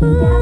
Yeah.